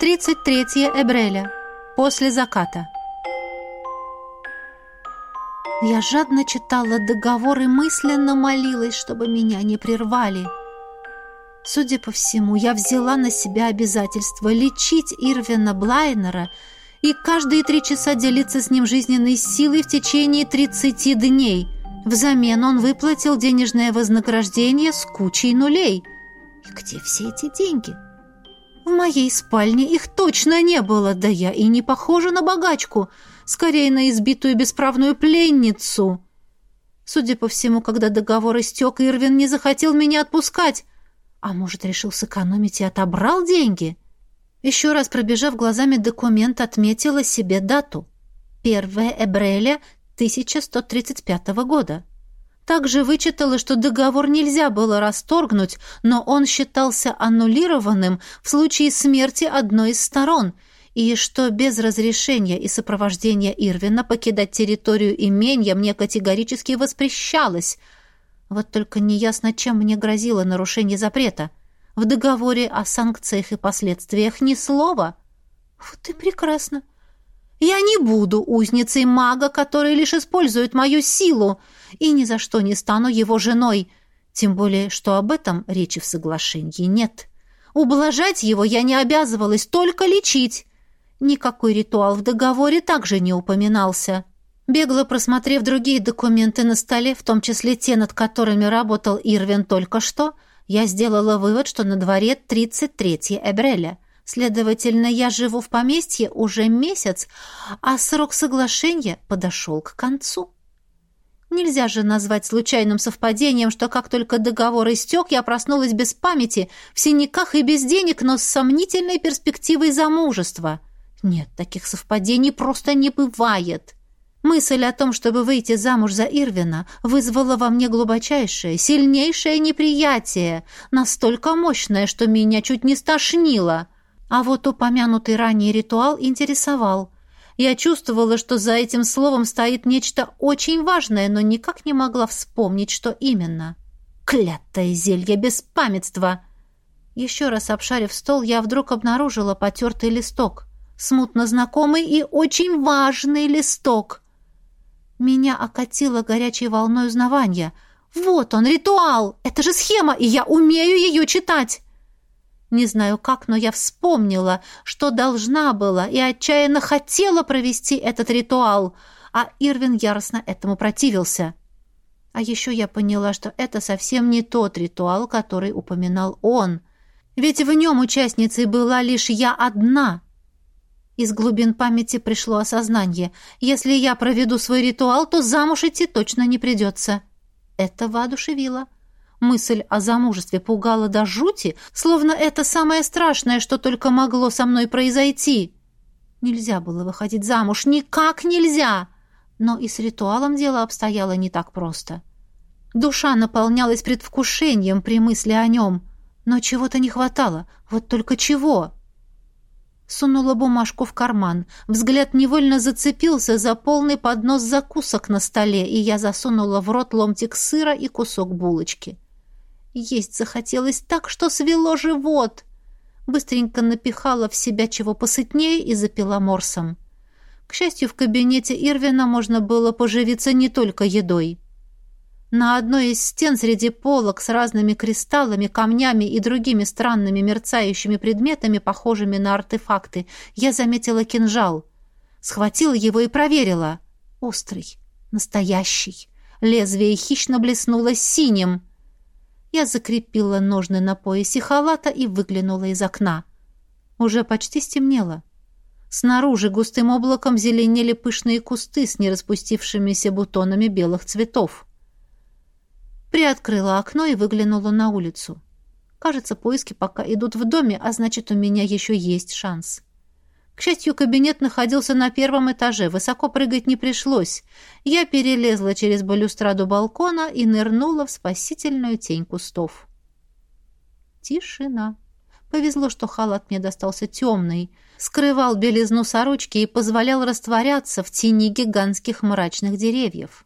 33 Эбреля. После заката. Я жадно читала договор и мысленно молилась, чтобы меня не прервали. Судя по всему, я взяла на себя обязательство лечить Ирвина Блайнера и каждые три часа делиться с ним жизненной силой в течение 30 дней. Взамен он выплатил денежное вознаграждение с кучей нулей. И где все эти деньги? — в моей спальне их точно не было, да я и не похожа на богачку, скорее на избитую бесправную пленницу. Судя по всему, когда договор истек, Ирвин не захотел меня отпускать. А может, решил сэкономить и отобрал деньги? Еще раз пробежав глазами документ, отметила себе дату. 1 Эбреля 1135 года. Также вычитала, что договор нельзя было расторгнуть, но он считался аннулированным в случае смерти одной из сторон, и что без разрешения и сопровождения Ирвина покидать территорию имения мне категорически воспрещалось. Вот только неясно, чем мне грозило нарушение запрета. В договоре о санкциях и последствиях ни слова. Вот и прекрасно. Я не буду узницей мага, который лишь использует мою силу, и ни за что не стану его женой, тем более, что об этом речи в соглашении нет. Ублажать его я не обязывалась, только лечить. Никакой ритуал в договоре также не упоминался. Бегло просмотрев другие документы на столе, в том числе те, над которыми работал Ирвин только что, я сделала вывод, что на дворе 33 Эбреля. Следовательно, я живу в поместье уже месяц, а срок соглашения подошел к концу. Нельзя же назвать случайным совпадением, что как только договор истек, я проснулась без памяти, в синяках и без денег, но с сомнительной перспективой замужества. Нет, таких совпадений просто не бывает. Мысль о том, чтобы выйти замуж за Ирвина, вызвала во мне глубочайшее, сильнейшее неприятие, настолько мощное, что меня чуть не стошнило. А вот упомянутый ранее ритуал интересовал – я чувствовала, что за этим словом стоит нечто очень важное, но никак не могла вспомнить, что именно. Клятое зелье беспамятства! Еще раз обшарив стол, я вдруг обнаружила потертый листок. Смутно знакомый и очень важный листок. Меня окатило горячей волной узнавания. «Вот он, ритуал! Это же схема, и я умею ее читать!» Не знаю как, но я вспомнила, что должна была и отчаянно хотела провести этот ритуал, а Ирвин яростно этому противился. А еще я поняла, что это совсем не тот ритуал, который упоминал он. Ведь в нем участницей была лишь я одна. Из глубин памяти пришло осознание. Если я проведу свой ритуал, то замуж идти точно не придется. Это воодушевило. — Мысль о замужестве пугала до жути, словно это самое страшное, что только могло со мной произойти. Нельзя было выходить замуж, никак нельзя! Но и с ритуалом дело обстояло не так просто. Душа наполнялась предвкушением при мысли о нем, но чего-то не хватало, вот только чего? Сунула бумажку в карман. Взгляд невольно зацепился за полный поднос закусок на столе, и я засунула в рот ломтик сыра и кусок булочки. — есть захотелось так, что свело живот. Быстренько напихала в себя чего посытнее и запила морсом. К счастью, в кабинете Ирвина можно было поживиться не только едой. На одной из стен среди полок с разными кристаллами, камнями и другими странными мерцающими предметами, похожими на артефакты, я заметила кинжал. Схватила его и проверила. Острый, настоящий. Лезвие хищно блеснуло синим. Я закрепила ножны на поясе халата и выглянула из окна. Уже почти стемнело. Снаружи густым облаком зеленели пышные кусты с нераспустившимися бутонами белых цветов. Приоткрыла окно и выглянула на улицу. Кажется, поиски пока идут в доме, а значит, у меня еще есть шанс. К счастью, кабинет находился на первом этаже, высоко прыгать не пришлось. Я перелезла через балюстраду балкона и нырнула в спасительную тень кустов. Тишина. Повезло, что халат мне достался темный, скрывал белизну сорочки и позволял растворяться в тени гигантских мрачных деревьев.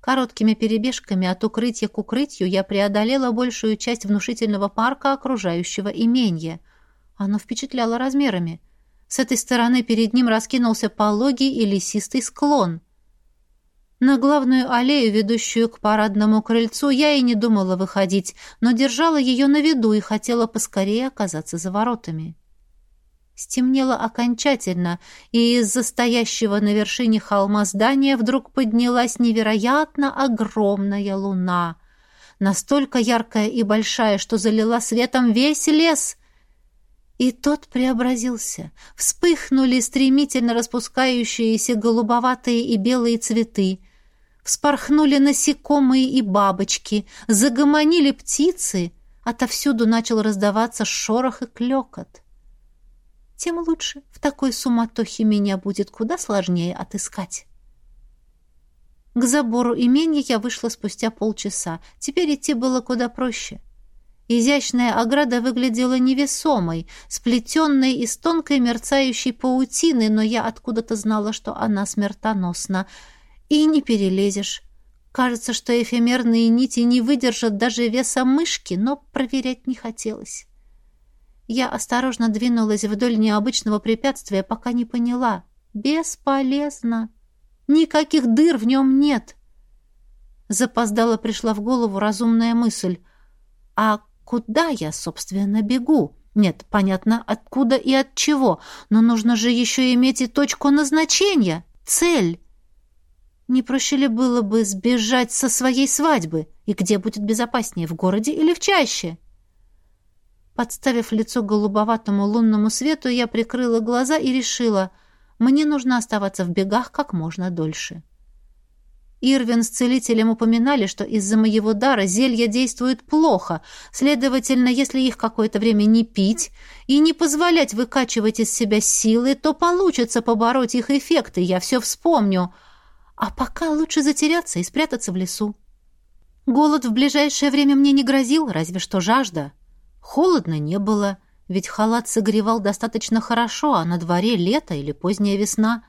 Короткими перебежками от укрытия к укрытию я преодолела большую часть внушительного парка, окружающего именье — Оно впечатляло размерами. С этой стороны перед ним раскинулся пологий и лесистый склон. На главную аллею, ведущую к парадному крыльцу, я и не думала выходить, но держала ее на виду и хотела поскорее оказаться за воротами. Стемнело окончательно, и из-за стоящего на вершине холма здания вдруг поднялась невероятно огромная луна. Настолько яркая и большая, что залила светом весь лес — и тот преобразился. Вспыхнули стремительно распускающиеся голубоватые и белые цветы. Вспорхнули насекомые и бабочки, загомонили птицы. Отовсюду начал раздаваться шорох и клекот. Тем лучше. В такой суматохе меня будет куда сложнее отыскать. К забору имения я вышла спустя полчаса. Теперь идти было куда проще. Изящная ограда выглядела невесомой, сплетенной из тонкой мерцающей паутины, но я откуда-то знала, что она смертоносна — и не перелезешь. Кажется, что эфемерные нити не выдержат даже веса мышки, но проверять не хотелось. Я осторожно двинулась вдоль необычного препятствия, пока не поняла. Бесполезно. Никаких дыр в нем нет. Запоздала пришла в голову разумная мысль. А куда я, собственно, бегу? Нет, понятно, откуда и от чего, но нужно же еще иметь и точку назначения, цель. Не проще ли было бы сбежать со своей свадьбы? И где будет безопаснее, в городе или в чаще? Подставив лицо голубоватому лунному свету, я прикрыла глаза и решила, мне нужно оставаться в бегах как можно дольше. Ирвин с целителем упоминали, что из-за моего дара зелья действуют плохо, следовательно, если их какое-то время не пить и не позволять выкачивать из себя силы, то получится побороть их эффекты, я все вспомню — а пока лучше затеряться и спрятаться в лесу. Голод в ближайшее время мне не грозил, разве что жажда. Холодно не было, ведь халат согревал достаточно хорошо, а на дворе лето или поздняя весна.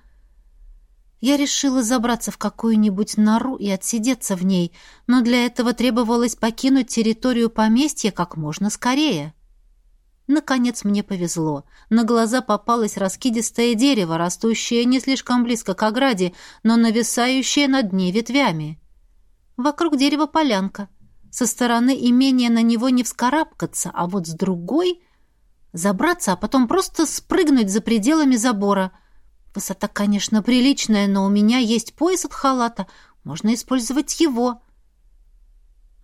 Я решила забраться в какую-нибудь нору и отсидеться в ней, но для этого требовалось покинуть территорию поместья как можно скорее. — Наконец мне повезло. На глаза попалось раскидистое дерево, растущее не слишком близко к ограде, но нависающее над ней ветвями. Вокруг дерева полянка. Со стороны имения на него не вскарабкаться, а вот с другой — забраться, а потом просто спрыгнуть за пределами забора. Высота, конечно, приличная, но у меня есть пояс от халата. Можно использовать его.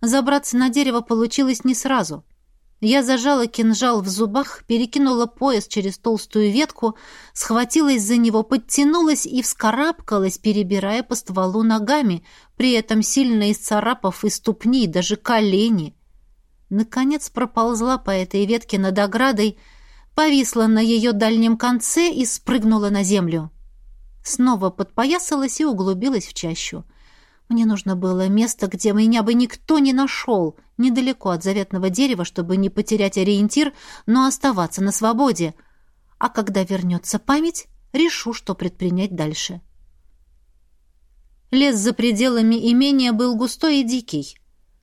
Забраться на дерево получилось не сразу — я зажала кинжал в зубах, перекинула пояс через толстую ветку, схватилась за него, подтянулась и вскарабкалась, перебирая по стволу ногами, при этом сильно исцарапав и ступни, и даже колени. Наконец проползла по этой ветке над оградой, повисла на ее дальнем конце и спрыгнула на землю. Снова подпоясалась и углубилась в чащу. Мне нужно было место, где меня бы никто не нашел, недалеко от заветного дерева, чтобы не потерять ориентир, но оставаться на свободе. А когда вернется память, решу, что предпринять дальше. Лес за пределами имения был густой и дикий.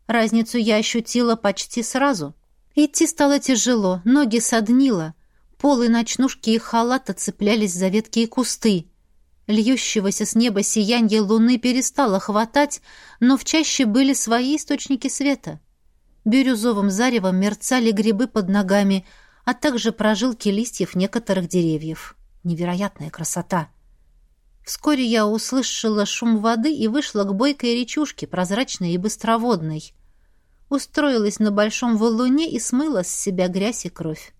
Разницу я ощутила почти сразу. Идти стало тяжело, ноги соднило. Полы ночнушки и халата цеплялись за ветки и кусты. Льющегося с неба сияние луны перестало хватать, но в чаще были свои источники света. Бирюзовым заревом мерцали грибы под ногами, а также прожилки листьев некоторых деревьев. Невероятная красота! Вскоре я услышала шум воды и вышла к бойкой речушке, прозрачной и быстроводной. Устроилась на большом валуне и смыла с себя грязь и кровь.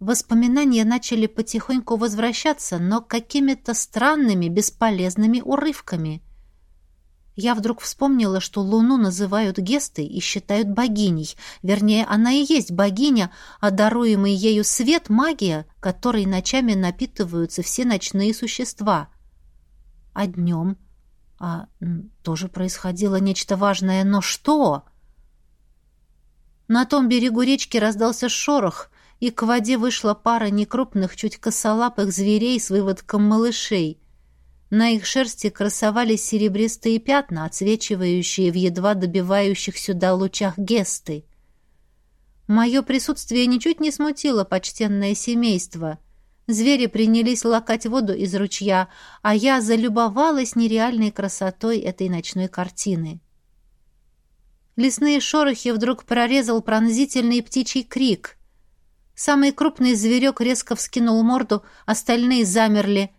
Воспоминания начали потихоньку возвращаться, но какими-то странными, бесполезными урывками. Я вдруг вспомнила, что Луну называют Гестой и считают богиней. Вернее, она и есть богиня, а даруемый ею свет — магия, которой ночами напитываются все ночные существа. А днем... А тоже происходило нечто важное, но что? На том берегу речки раздался шорох, и к воде вышла пара некрупных, чуть косолапых зверей с выводком малышей. На их шерсти красовались серебристые пятна, отсвечивающие в едва добивающих сюда лучах гесты. Мое присутствие ничуть не смутило почтенное семейство. Звери принялись лакать воду из ручья, а я залюбовалась нереальной красотой этой ночной картины. Лесные шорохи вдруг прорезал пронзительный птичий крик. Самый крупный зверек резко вскинул морду, остальные замерли.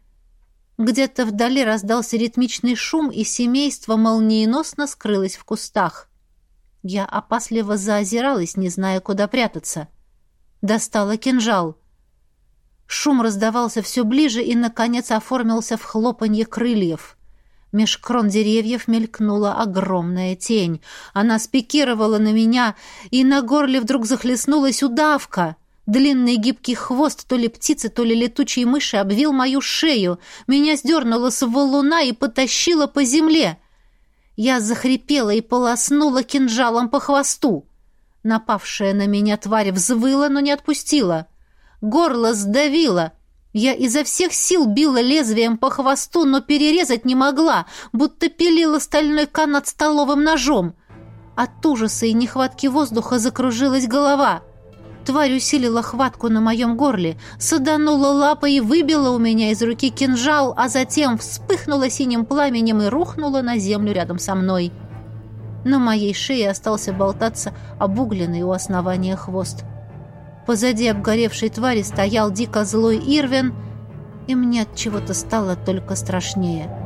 Где-то вдали раздался ритмичный шум, и семейство молниеносно скрылось в кустах. Я опасливо заозиралась, не зная, куда прятаться. Достала кинжал. Шум раздавался все ближе и, наконец, оформился в хлопанье крыльев. Меж крон деревьев мелькнула огромная тень. Она спикировала на меня, и на горле вдруг захлестнулась удавка. Длинный гибкий хвост то ли птицы, то ли летучей мыши обвил мою шею. Меня сдернуло с валуна и потащило по земле. Я захрипела и полоснула кинжалом по хвосту. Напавшая на меня тварь взвыла, но не отпустила. Горло сдавило — я изо всех сил била лезвием по хвосту, но перерезать не могла, будто пилила стальной канат столовым ножом. От ужаса и нехватки воздуха закружилась голова. Тварь усилила хватку на моем горле, саданула лапой и выбила у меня из руки кинжал, а затем вспыхнула синим пламенем и рухнула на землю рядом со мной. На моей шее остался болтаться обугленный у основания хвост. Позади обгоревшей твари стоял дико злой Ирвин, и мне от чего-то стало только страшнее.